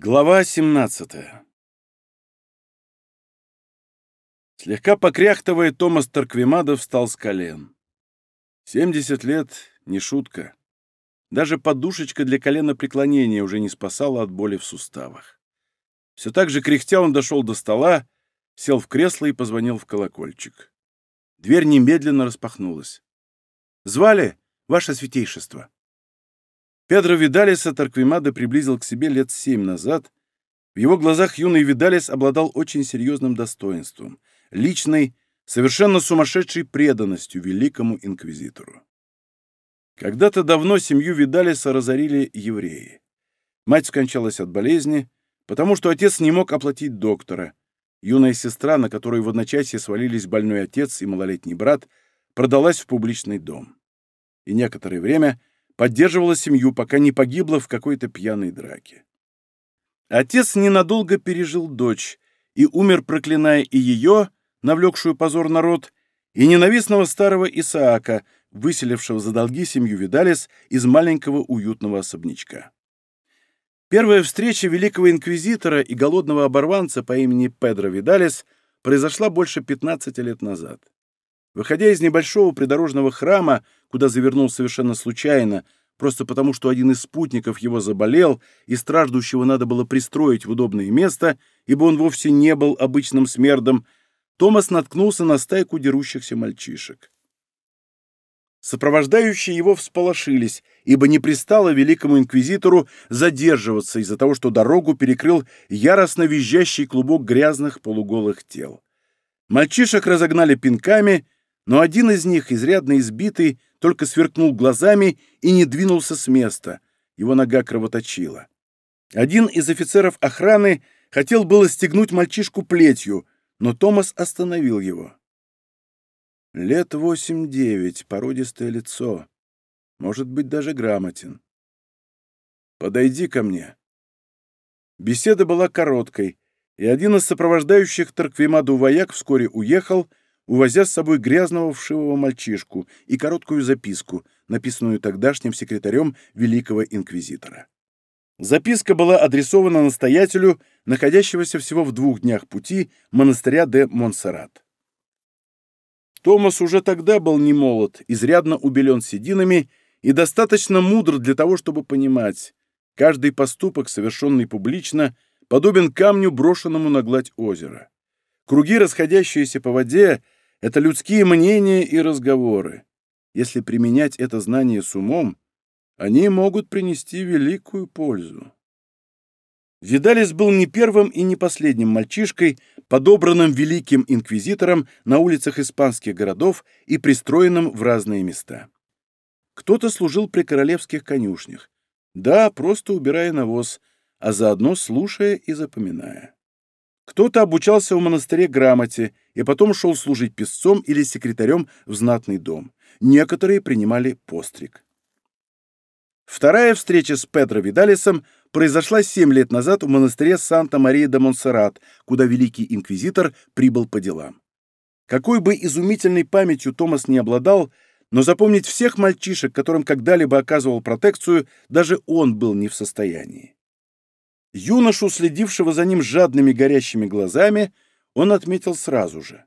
Глава 17 Слегка покряхтывая, Томас Тарквимада встал с колен. 70 лет — не шутка. Даже подушечка для колена преклонения уже не спасала от боли в суставах. Все так же кряхтя он дошел до стола, сел в кресло и позвонил в колокольчик. Дверь немедленно распахнулась. «Звали, ваше святейшество?» Педро Видалиса Тарквимада приблизил к себе лет семь назад. В его глазах юный Видалис обладал очень серьезным достоинством, личной, совершенно сумасшедшей преданностью великому инквизитору. Когда-то давно семью Видалиса разорили евреи. Мать скончалась от болезни, потому что отец не мог оплатить доктора. Юная сестра, на которую в одночасье свалились больной отец и малолетний брат, продалась в публичный дом. И некоторое время поддерживала семью, пока не погибла в какой-то пьяной драке. Отец ненадолго пережил дочь и умер, проклиная и ее, навлекшую позор народ, и ненавистного старого Исаака, выселившего за долги семью Видалис из маленького уютного особнячка. Первая встреча великого инквизитора и голодного оборванца по имени Педро Видалис произошла больше 15 лет назад. Выходя из небольшого придорожного храма, куда завернул совершенно случайно, просто потому что один из спутников его заболел, и страждущего надо было пристроить в удобное место, ибо он вовсе не был обычным смердом, Томас наткнулся на стайку дерущихся мальчишек. Сопровождающие его всполошились, ибо не пристало великому инквизитору задерживаться из-за того, что дорогу перекрыл яростно визжащий клубок грязных полуголых тел. Мальчишек разогнали пинками — но один из них, изрядно избитый, только сверкнул глазами и не двинулся с места. Его нога кровоточила. Один из офицеров охраны хотел было стегнуть мальчишку плетью, но Томас остановил его. Лет восемь-девять, породистое лицо. Может быть, даже грамотен. «Подойди ко мне». Беседа была короткой, и один из сопровождающих Тарквимаду вояк вскоре уехал, увозя с собой грязного вшивого мальчишку и короткую записку, написанную тогдашним секретарем великого инквизитора. Записка была адресована настоятелю, находящегося всего в двух днях пути монастыря де Монсеррат. Томас уже тогда был не молод, изрядно убелен сединами и достаточно мудр для того, чтобы понимать, каждый поступок, совершенный публично, подобен камню, брошенному на гладь озера. Круги, расходящиеся по воде, это людские мнения и разговоры. Если применять это знание с умом, они могут принести великую пользу. Видалис был не первым и не последним мальчишкой, подобранным великим инквизитором на улицах испанских городов и пристроенным в разные места. Кто-то служил при королевских конюшнях, да, просто убирая навоз, а заодно слушая и запоминая. Кто-то обучался в монастыре грамоте и потом шел служить песцом или секретарем в знатный дом. Некоторые принимали постриг. Вторая встреча с Педро Видалисом произошла семь лет назад в монастыре Санта-Мария-де-Монсеррат, куда великий инквизитор прибыл по делам. Какой бы изумительной памятью Томас не обладал, но запомнить всех мальчишек, которым когда-либо оказывал протекцию, даже он был не в состоянии. Юношу, следившего за ним жадными горящими глазами, он отметил сразу же.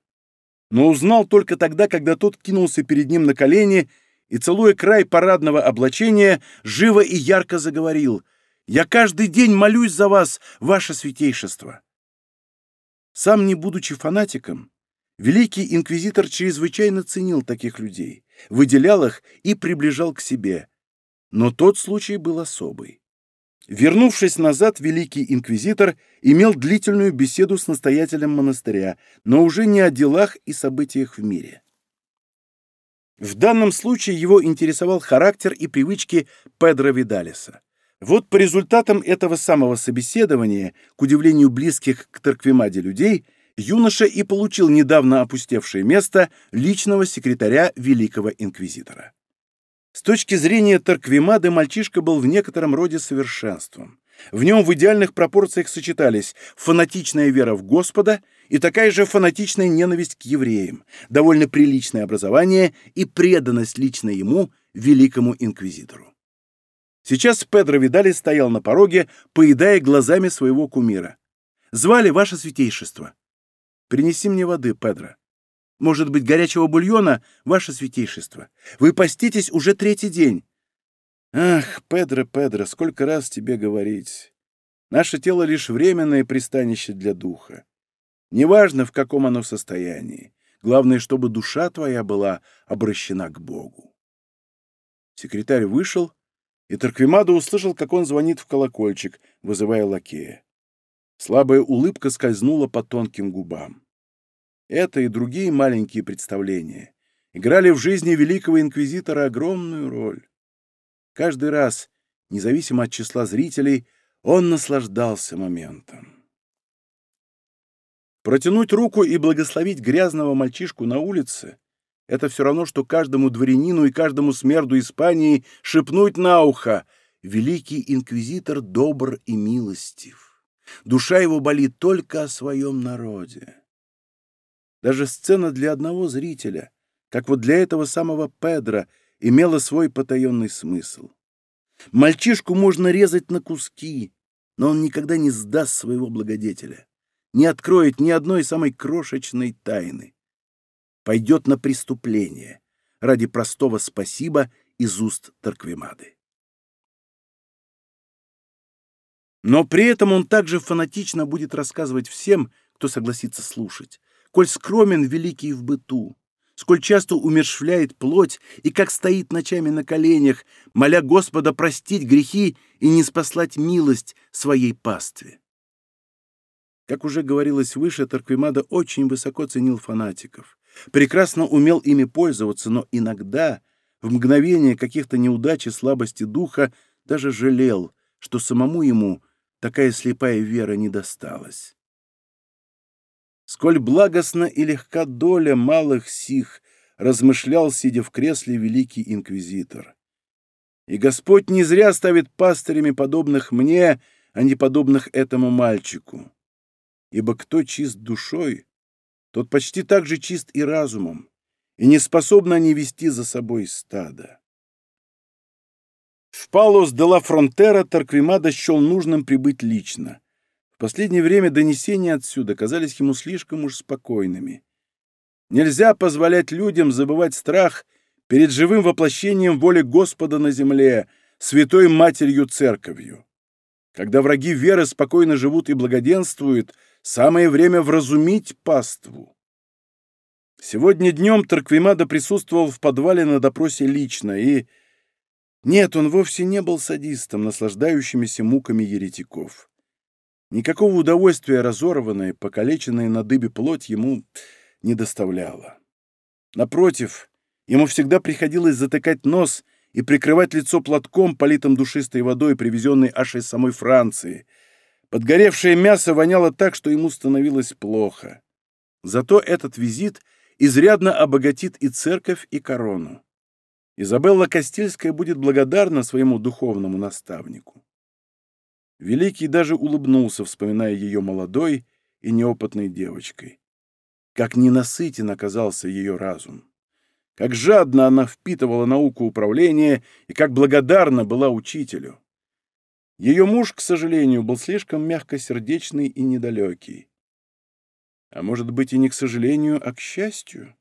Но узнал только тогда, когда тот кинулся перед ним на колени и, целуя край парадного облачения, живо и ярко заговорил «Я каждый день молюсь за вас, ваше святейшество». Сам не будучи фанатиком, великий инквизитор чрезвычайно ценил таких людей, выделял их и приближал к себе. Но тот случай был особый. Вернувшись назад, великий инквизитор имел длительную беседу с настоятелем монастыря, но уже не о делах и событиях в мире. В данном случае его интересовал характер и привычки Педро Видалиса. Вот по результатам этого самого собеседования, к удивлению близких к Тарквимаде людей, юноша и получил недавно опустевшее место личного секретаря великого инквизитора. С точки зрения Тарквимады мальчишка был в некотором роде совершенством. В нем в идеальных пропорциях сочетались фанатичная вера в Господа и такая же фанатичная ненависть к евреям, довольно приличное образование и преданность лично ему, великому инквизитору. Сейчас Педро Видали стоял на пороге, поедая глазами своего кумира. «Звали ваше святейшество. Принеси мне воды, Педро. Может быть, горячего бульона, ваше святейшество. Вы поститесь уже третий день». «Ах, Педро, Педро, сколько раз тебе говорить. Наше тело — лишь временное пристанище для духа. Неважно, в каком оно состоянии. Главное, чтобы душа твоя была обращена к Богу». Секретарь вышел, и Тарквимада услышал, как он звонит в колокольчик, вызывая лакея. Слабая улыбка скользнула по тонким губам. Это и другие маленькие представления играли в жизни великого инквизитора огромную роль. Каждый раз, независимо от числа зрителей, он наслаждался моментом. Протянуть руку и благословить грязного мальчишку на улице это все равно, что каждому дворянину и каждому смерду Испании шепнуть на ухо «Великий инквизитор добр и милостив. Душа его болит только о своем народе». Даже сцена для одного зрителя, как вот для этого самого Педра, имела свой потаенный смысл. Мальчишку можно резать на куски, но он никогда не сдаст своего благодетеля, не откроет ни одной самой крошечной тайны пойдет на преступление ради простого спасибо из уст Тарквимады. Но при этом он также фанатично будет рассказывать всем, кто согласится слушать, коль скромен великий в быту, сколь часто умершвляет плоть и как стоит ночами на коленях, моля Господа простить грехи и не спаслать милость своей пастве. Как уже говорилось выше, Тарквимада очень высоко ценил фанатиков, прекрасно умел ими пользоваться, но иногда, в мгновение каких-то неудач и слабости духа, даже жалел, что самому ему такая слепая вера не досталась. Сколь благостна и легка доля малых сих, размышлял, сидя в кресле, великий инквизитор. И Господь не зря ставит пастырями подобных мне, а не подобных этому мальчику. Ибо кто чист душой, тот почти так же чист и разумом, и не способны они вести за собой стадо. В Палос де ла Фронтера Тарквимада счел нужным прибыть лично. Последнее время донесения отсюда казались ему слишком уж спокойными. Нельзя позволять людям забывать страх перед живым воплощением воли Господа на земле, святой Матерью Церковью. Когда враги веры спокойно живут и благоденствуют – Самое время вразумить паству. Сегодня днем Тарквимада присутствовал в подвале на допросе лично, и... Нет, он вовсе не был садистом, наслаждающимися муками еретиков. Никакого удовольствия разорванная, покалеченная на дыбе плоть ему не доставляла. Напротив, ему всегда приходилось затыкать нос и прикрывать лицо платком, политым душистой водой, привезенной аж из самой Франции — Подгоревшее мясо воняло так, что ему становилось плохо. Зато этот визит изрядно обогатит и церковь, и корону. Изабелла Кастильская будет благодарна своему духовному наставнику. Великий даже улыбнулся, вспоминая ее молодой и неопытной девочкой. Как ненасытен оказался ее разум. Как жадно она впитывала науку управления и как благодарна была учителю. Ее муж, к сожалению, был слишком мягкосердечный и недалекий. А может быть и не к сожалению, а к счастью.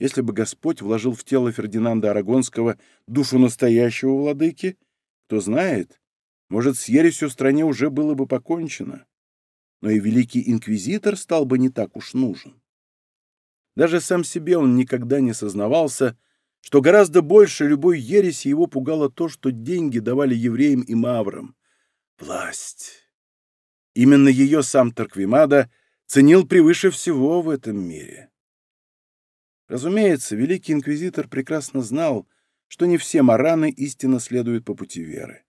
Если бы Господь вложил в тело Фердинанда Арагонского душу настоящего владыки, кто знает, может, с ересью в стране уже было бы покончено. Но и великий инквизитор стал бы не так уж нужен. Даже сам себе он никогда не сознавался, что гораздо больше любой ереси его пугало то, что деньги давали евреям и маврам. Власть. Именно ее сам Тарквимада ценил превыше всего в этом мире. Разумеется, великий инквизитор прекрасно знал, что не все мараны истинно следуют по пути веры.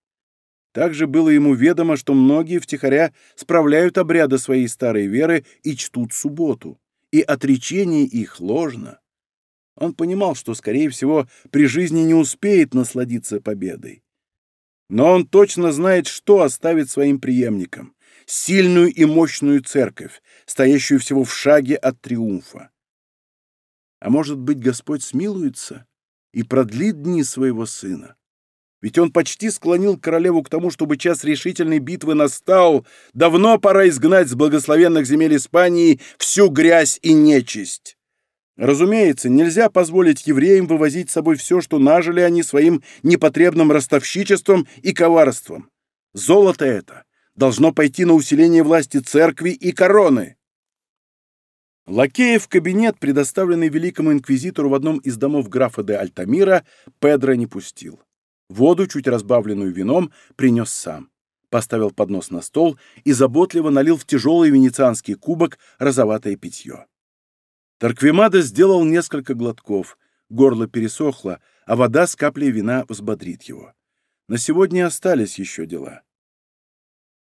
Также было ему ведомо, что многие втихаря справляют обряды своей старой веры и чтут субботу, и отречение их ложно. Он понимал, что, скорее всего, при жизни не успеет насладиться победой. Но он точно знает, что оставит своим преемникам. Сильную и мощную церковь, стоящую всего в шаге от триумфа. А может быть, Господь смилуется и продлит дни своего сына? Ведь он почти склонил королеву к тому, чтобы час решительной битвы настал. Давно пора изгнать с благословенных земель Испании всю грязь и нечисть. Разумеется, нельзя позволить евреям вывозить с собой все, что нажили они своим непотребным ростовщичеством и коварством. Золото это должно пойти на усиление власти церкви и короны. Лакея в кабинет, предоставленный великому инквизитору в одном из домов графа де Альтамира, Педро не пустил. Воду, чуть разбавленную вином, принес сам. Поставил поднос на стол и заботливо налил в тяжелый венецианский кубок розоватое питье. Тарквимада сделал несколько глотков, горло пересохло, а вода с каплей вина взбодрит его. На сегодня остались еще дела.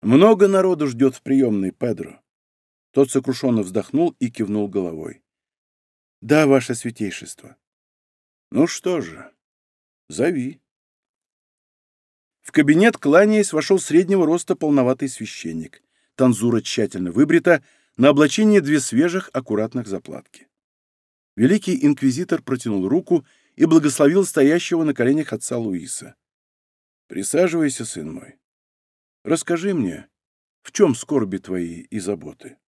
Много народу ждет в приемной, Педро. Тот сокрушенно вздохнул и кивнул головой. Да, ваше святейшество. Ну что же, зови. В кабинет, кланяясь, вошел среднего роста полноватый священник. Танзура тщательно выбрита, на облачении две свежих, аккуратных заплатки. Великий инквизитор протянул руку и благословил стоящего на коленях отца Луиса. «Присаживайся, сын мой. Расскажи мне, в чем скорби твои и заботы?»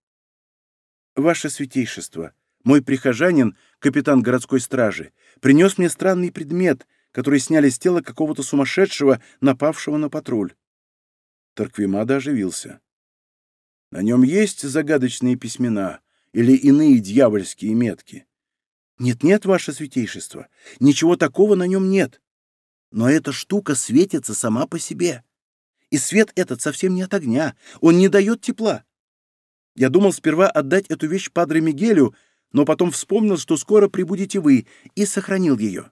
«Ваше святейшество, мой прихожанин, капитан городской стражи, принес мне странный предмет, который сняли с тела какого-то сумасшедшего, напавшего на патруль. Тарквимада оживился. На нем есть загадочные письмена или иные дьявольские метки? Нет-нет, ваше святейшество, ничего такого на нем нет. Но эта штука светится сама по себе. И свет этот совсем не от огня, он не дает тепла. Я думал сперва отдать эту вещь Падре Мигелю, но потом вспомнил, что скоро прибудете вы, и сохранил ее.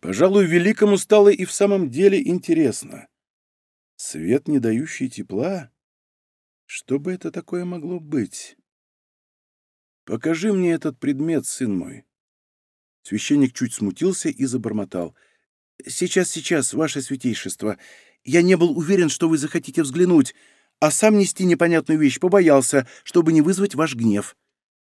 Пожалуй, великому стало и в самом деле интересно. Свет, не дающий тепла? Что бы это такое могло быть? Покажи мне этот предмет, сын мой. Священник чуть смутился и забормотал. Сейчас, сейчас, ваше святейшество. Я не был уверен, что вы захотите взглянуть, а сам нести непонятную вещь побоялся, чтобы не вызвать ваш гнев.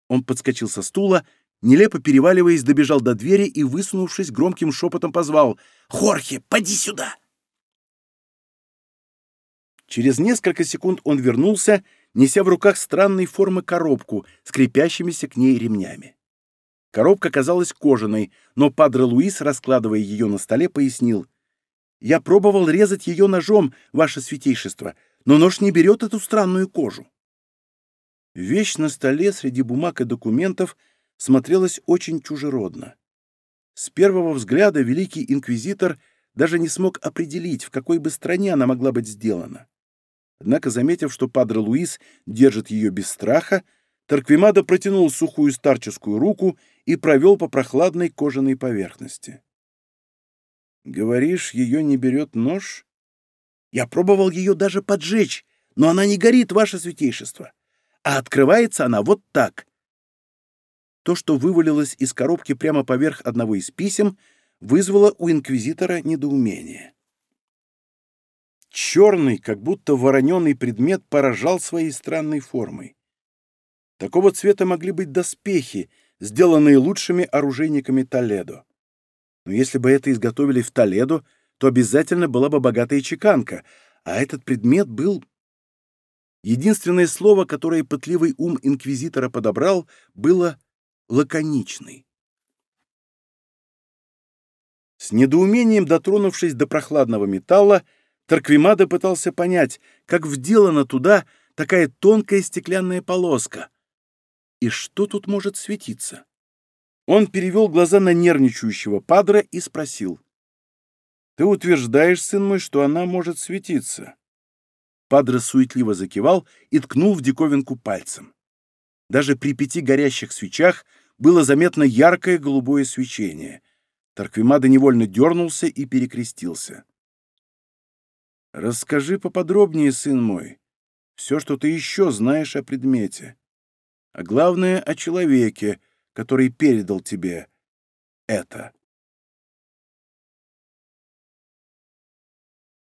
Он подскочил со стула нелепо переваливаясь, добежал до двери и, высунувшись, громким шепотом позвал «Хорхе, поди сюда!». Через несколько секунд он вернулся, неся в руках странной формы коробку с крепящимися к ней ремнями. Коробка казалась кожаной, но Падре Луис, раскладывая ее на столе, пояснил. «Я пробовал резать ее ножом, ваше святейшество, но нож не берет эту странную кожу». Вещь на столе среди бумаг и документов — смотрелась очень чужеродно. С первого взгляда великий инквизитор даже не смог определить, в какой бы стране она могла быть сделана. Однако, заметив, что Падре Луис держит ее без страха, Тарквимада протянул сухую старческую руку и провел по прохладной кожаной поверхности. «Говоришь, ее не берет нож?» «Я пробовал ее даже поджечь, но она не горит, ваше святейшество. А открывается она вот так, то, что вывалилось из коробки прямо поверх одного из писем, вызвало у инквизитора недоумение. Черный, как будто вороненый предмет поражал своей странной формой. Такого цвета могли быть доспехи, сделанные лучшими оружейниками Толедо. Но если бы это изготовили в Толедо, то обязательно была бы богатая чеканка, а этот предмет был... Единственное слово, которое пытливый ум инквизитора подобрал, было лаконичный. С недоумением дотронувшись до прохладного металла, Тарквимада пытался понять, как вделана туда такая тонкая стеклянная полоска. И что тут может светиться? Он перевел глаза на нервничающего падра и спросил. «Ты утверждаешь, сын мой, что она может светиться?» Падре суетливо закивал и ткнул в диковинку пальцем. Даже при пяти горящих свечах было заметно яркое голубое свечение. Тарквимада невольно дернулся и перекрестился. «Расскажи поподробнее, сын мой, все, что ты еще знаешь о предмете, а главное — о человеке, который передал тебе это».